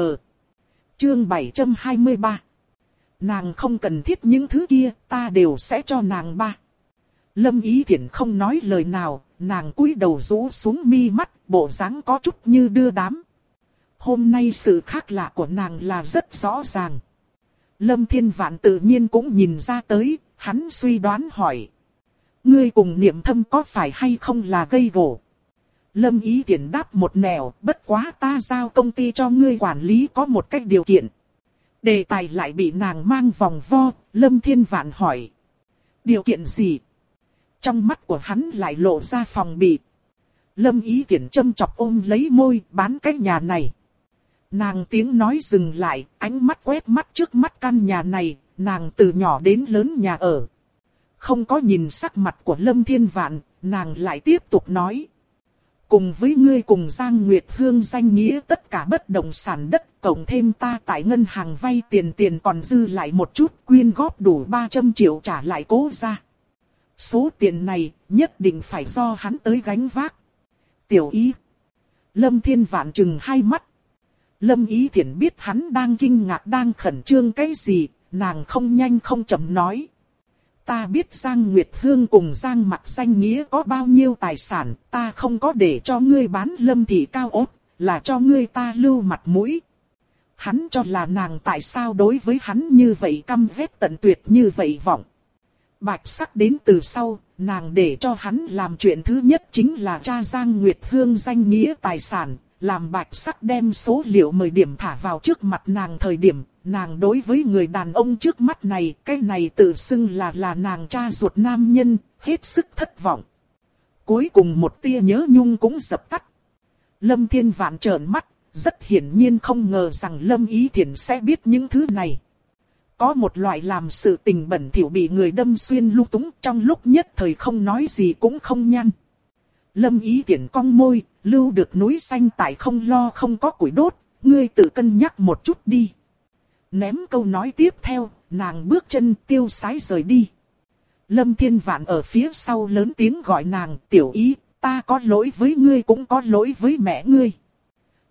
Chương 723. Nàng không cần thiết những thứ kia, ta đều sẽ cho nàng ba. Lâm Ý Thiển không nói lời nào, nàng cúi đầu rũ xuống mi mắt, bộ dáng có chút như đưa đám. Hôm nay sự khác lạ của nàng là rất rõ ràng. Lâm Thiên Vạn tự nhiên cũng nhìn ra tới, hắn suy đoán hỏi. Ngươi cùng niệm thâm có phải hay không là gây gỗ? Lâm Ý Thiển đáp một nẻo, bất quá ta giao công ty cho ngươi quản lý có một cách điều kiện. Đề tài lại bị nàng mang vòng vo, Lâm Thiên Vạn hỏi. Điều kiện gì? Trong mắt của hắn lại lộ ra phòng bị. Lâm ý tiện châm chọc ôm lấy môi bán cái nhà này. Nàng tiếng nói dừng lại, ánh mắt quét mắt trước mắt căn nhà này, nàng từ nhỏ đến lớn nhà ở. Không có nhìn sắc mặt của Lâm Thiên Vạn, nàng lại tiếp tục nói. Cùng với ngươi cùng Giang Nguyệt Hương danh nghĩa tất cả bất động sản đất, cộng thêm ta tại ngân hàng vay tiền tiền còn dư lại một chút, quyên góp đủ 300 triệu trả lại cố ra. Số tiền này nhất định phải do hắn tới gánh vác. Tiểu ý. Lâm Thiên Vạn chừng hai mắt. Lâm Ý Thiển biết hắn đang kinh ngạc đang khẩn trương cái gì, nàng không nhanh không chậm nói. Ta biết Giang Nguyệt Hương cùng Giang mặc danh nghĩa có bao nhiêu tài sản, ta không có để cho ngươi bán lâm thị cao ốt, là cho ngươi ta lưu mặt mũi. Hắn cho là nàng tại sao đối với hắn như vậy căm ghét tận tuyệt như vậy vọng. Bạch sắc đến từ sau, nàng để cho hắn làm chuyện thứ nhất chính là cha Giang Nguyệt Hương danh nghĩa tài sản, làm bạch sắc đem số liệu mời điểm thả vào trước mặt nàng thời điểm, nàng đối với người đàn ông trước mắt này, cái này tự xưng là là nàng cha ruột nam nhân, hết sức thất vọng. Cuối cùng một tia nhớ nhung cũng dập tắt. Lâm Thiên Vạn trợn mắt, rất hiển nhiên không ngờ rằng Lâm Ý Thiển sẽ biết những thứ này. Có một loại làm sự tình bẩn thỉu bị người đâm xuyên lung túng trong lúc nhất thời không nói gì cũng không nhăn. Lâm ý thiển cong môi, lưu được núi xanh tại không lo không có củi đốt, ngươi tự cân nhắc một chút đi. Ném câu nói tiếp theo, nàng bước chân tiêu sái rời đi. Lâm Thiên Vạn ở phía sau lớn tiếng gọi nàng, tiểu ý, ta có lỗi với ngươi cũng có lỗi với mẹ ngươi.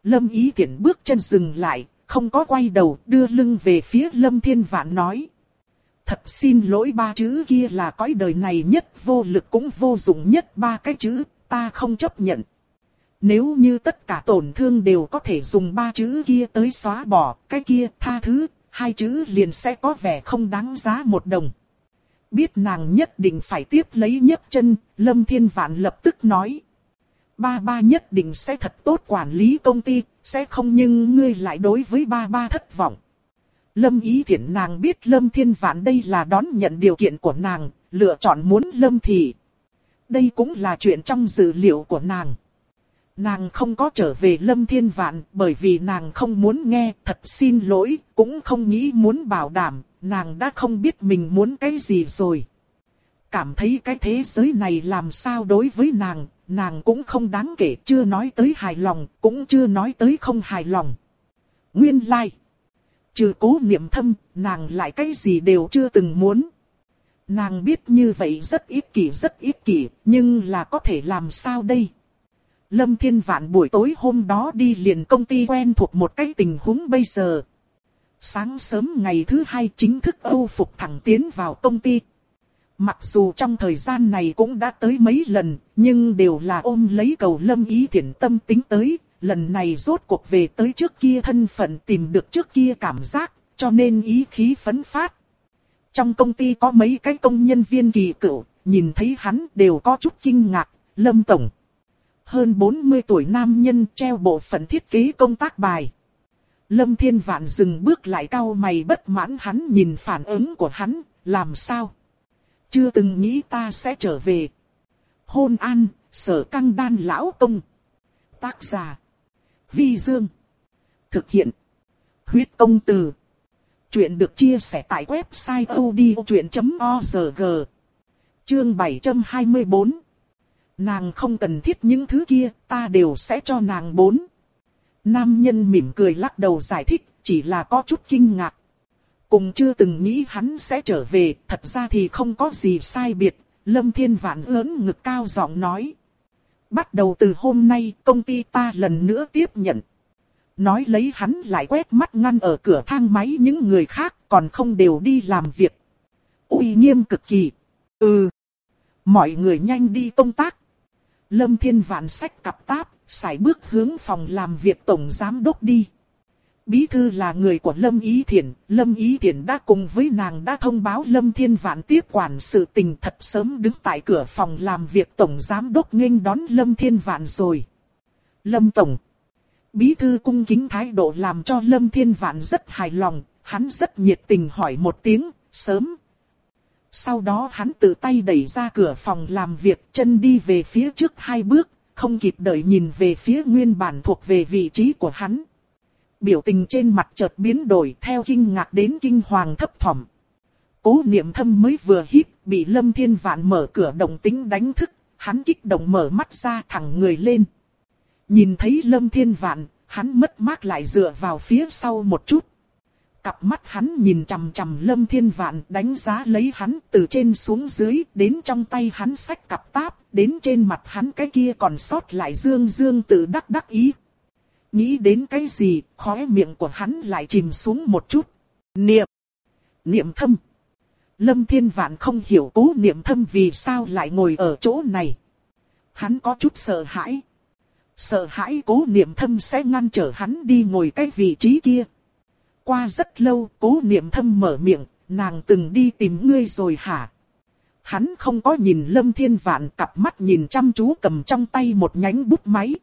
Lâm ý tiện bước chân dừng lại, không có quay đầu, đưa lưng về phía Lâm Thiên Vạn nói. thật xin lỗi ba chữ kia là cõi đời này nhất vô lực cũng vô dụng nhất ba cái chữ, ta không chấp nhận. Nếu như tất cả tổn thương đều có thể dùng ba chữ kia tới xóa bỏ, cái kia tha thứ, hai chữ liền sẽ có vẻ không đáng giá một đồng. Biết nàng nhất định phải tiếp lấy nhấc chân, Lâm Thiên Vạn lập tức nói. Ba ba nhất định sẽ thật tốt quản lý công ty, sẽ không nhưng ngươi lại đối với ba ba thất vọng. Lâm ý thiện nàng biết Lâm Thiên Vạn đây là đón nhận điều kiện của nàng, lựa chọn muốn Lâm Thị. Đây cũng là chuyện trong dữ liệu của nàng. Nàng không có trở về Lâm Thiên Vạn bởi vì nàng không muốn nghe, thật xin lỗi, cũng không nghĩ muốn bảo đảm, nàng đã không biết mình muốn cái gì rồi. Cảm thấy cái thế giới này làm sao đối với nàng, nàng cũng không đáng kể, chưa nói tới hài lòng, cũng chưa nói tới không hài lòng. Nguyên lai, like. trừ cố niệm thâm, nàng lại cái gì đều chưa từng muốn. Nàng biết như vậy rất ít kỷ rất ít kỷ, nhưng là có thể làm sao đây? Lâm Thiên Vạn buổi tối hôm đó đi liền công ty quen thuộc một cái tình huống bây giờ. Sáng sớm ngày thứ hai chính thức âu phục thẳng tiến vào công ty. Mặc dù trong thời gian này cũng đã tới mấy lần, nhưng đều là ôm lấy cầu lâm ý thiện tâm tính tới, lần này rốt cuộc về tới trước kia thân phận tìm được trước kia cảm giác, cho nên ý khí phấn phát. Trong công ty có mấy cái công nhân viên kỳ cựu, nhìn thấy hắn đều có chút kinh ngạc, lâm tổng. Hơn 40 tuổi nam nhân treo bộ phận thiết kế công tác bài. Lâm Thiên Vạn dừng bước lại cao mày bất mãn hắn nhìn phản ứng của hắn, làm sao? Chưa từng nghĩ ta sẽ trở về. Hôn an, sở căng đan lão công. Tác giả. Vi Dương. Thực hiện. Huyết công từ. Chuyện được chia sẻ tại website odchuyện.org. Chương 724. Nàng không cần thiết những thứ kia, ta đều sẽ cho nàng bốn. Nam nhân mỉm cười lắc đầu giải thích, chỉ là có chút kinh ngạc. Cùng chưa từng nghĩ hắn sẽ trở về, thật ra thì không có gì sai biệt, Lâm Thiên Vạn ớn ngực cao giọng nói. Bắt đầu từ hôm nay công ty ta lần nữa tiếp nhận. Nói lấy hắn lại quét mắt ngăn ở cửa thang máy những người khác còn không đều đi làm việc. uy nghiêm cực kỳ. Ừ. Mọi người nhanh đi công tác. Lâm Thiên Vạn sách cặp táp, sải bước hướng phòng làm việc tổng giám đốc đi. Bí thư là người của Lâm Ý Thiển, Lâm Ý Thiển đã cùng với nàng đã thông báo Lâm Thiên Vạn tiếp quản sự tình thật sớm đứng tại cửa phòng làm việc tổng giám đốc nghênh đón Lâm Thiên Vạn rồi. Lâm Tổng Bí thư cung kính thái độ làm cho Lâm Thiên Vạn rất hài lòng, hắn rất nhiệt tình hỏi một tiếng, sớm. Sau đó hắn tự tay đẩy ra cửa phòng làm việc chân đi về phía trước hai bước, không kịp đợi nhìn về phía nguyên bản thuộc về vị trí của hắn. Biểu tình trên mặt chợt biến đổi theo kinh ngạc đến kinh hoàng thấp thỏm. Cố niệm thâm mới vừa hít, bị Lâm Thiên Vạn mở cửa động tính đánh thức, hắn kích động mở mắt ra thẳng người lên. Nhìn thấy Lâm Thiên Vạn, hắn mất mát lại dựa vào phía sau một chút. Cặp mắt hắn nhìn chằm chằm Lâm Thiên Vạn đánh giá lấy hắn từ trên xuống dưới, đến trong tay hắn sách cặp táp, đến trên mặt hắn cái kia còn sót lại dương dương tự đắc đắc ý. Nghĩ đến cái gì, khóe miệng của hắn lại chìm xuống một chút. Niệm. Niệm thâm. Lâm Thiên Vạn không hiểu cố niệm thâm vì sao lại ngồi ở chỗ này. Hắn có chút sợ hãi. Sợ hãi cố niệm thâm sẽ ngăn trở hắn đi ngồi cái vị trí kia. Qua rất lâu, cố niệm thâm mở miệng, nàng từng đi tìm ngươi rồi hả? Hắn không có nhìn Lâm Thiên Vạn cặp mắt nhìn chăm chú cầm trong tay một nhánh bút máy.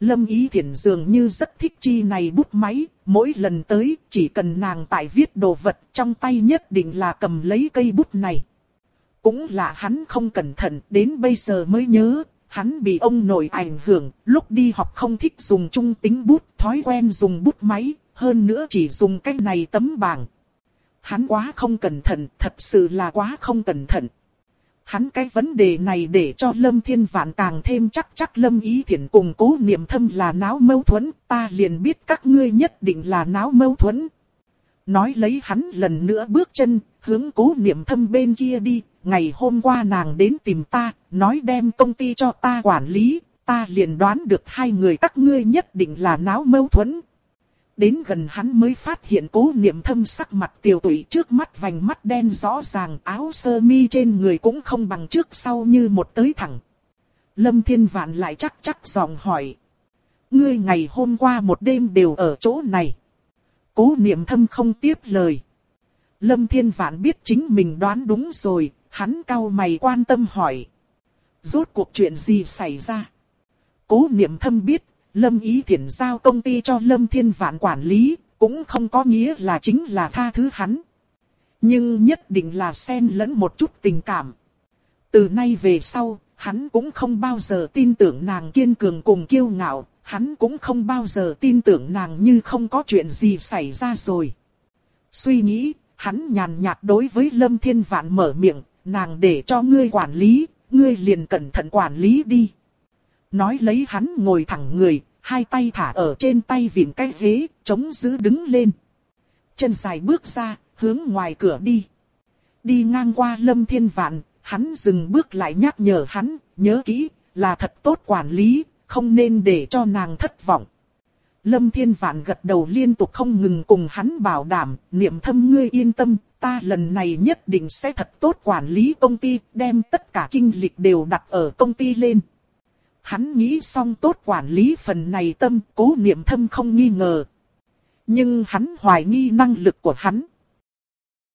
Lâm Ý Thiển dường như rất thích chi này bút máy, mỗi lần tới chỉ cần nàng tại viết đồ vật trong tay nhất định là cầm lấy cây bút này. Cũng là hắn không cẩn thận đến bây giờ mới nhớ, hắn bị ông nội ảnh hưởng, lúc đi học không thích dùng trung tính bút, thói quen dùng bút máy, hơn nữa chỉ dùng cái này tấm bảng. Hắn quá không cẩn thận, thật sự là quá không cẩn thận. Hắn cái vấn đề này để cho Lâm Thiên Vạn càng thêm chắc chắc Lâm Ý Thiển cùng cố niệm thâm là náo mâu thuẫn, ta liền biết các ngươi nhất định là náo mâu thuẫn. Nói lấy hắn lần nữa bước chân, hướng cố niệm thâm bên kia đi, ngày hôm qua nàng đến tìm ta, nói đem công ty cho ta quản lý, ta liền đoán được hai người các ngươi nhất định là náo mâu thuẫn. Đến gần hắn mới phát hiện cố niệm thâm sắc mặt tiểu tụy trước mắt vành mắt đen rõ ràng áo sơ mi trên người cũng không bằng trước sau như một tới thẳng. Lâm Thiên Vạn lại chắc chắc giọng hỏi. Ngươi ngày hôm qua một đêm đều ở chỗ này. Cố niệm thâm không tiếp lời. Lâm Thiên Vạn biết chính mình đoán đúng rồi, hắn cau mày quan tâm hỏi. Rốt cuộc chuyện gì xảy ra? Cố niệm thâm biết, Lâm Ý Thiển giao công ty cho Lâm Thiên Vạn quản lý, cũng không có nghĩa là chính là tha thứ hắn. Nhưng nhất định là xen lẫn một chút tình cảm. Từ nay về sau, hắn cũng không bao giờ tin tưởng nàng kiên cường cùng kiêu ngạo, hắn cũng không bao giờ tin tưởng nàng như không có chuyện gì xảy ra rồi. Suy nghĩ, hắn nhàn nhạt đối với Lâm Thiên Vạn mở miệng, nàng để cho ngươi quản lý, ngươi liền cẩn thận quản lý đi. Nói lấy hắn ngồi thẳng người, hai tay thả ở trên tay vịn cái ghế, chống giữ đứng lên. Chân dài bước ra, hướng ngoài cửa đi. Đi ngang qua Lâm Thiên Vạn, hắn dừng bước lại nhắc nhở hắn, nhớ kỹ, là thật tốt quản lý, không nên để cho nàng thất vọng. Lâm Thiên Vạn gật đầu liên tục không ngừng cùng hắn bảo đảm, niệm thâm ngươi yên tâm, ta lần này nhất định sẽ thật tốt quản lý công ty, đem tất cả kinh lịch đều đặt ở công ty lên. Hắn nghĩ xong tốt quản lý phần này tâm, cố niệm thâm không nghi ngờ. Nhưng hắn hoài nghi năng lực của hắn.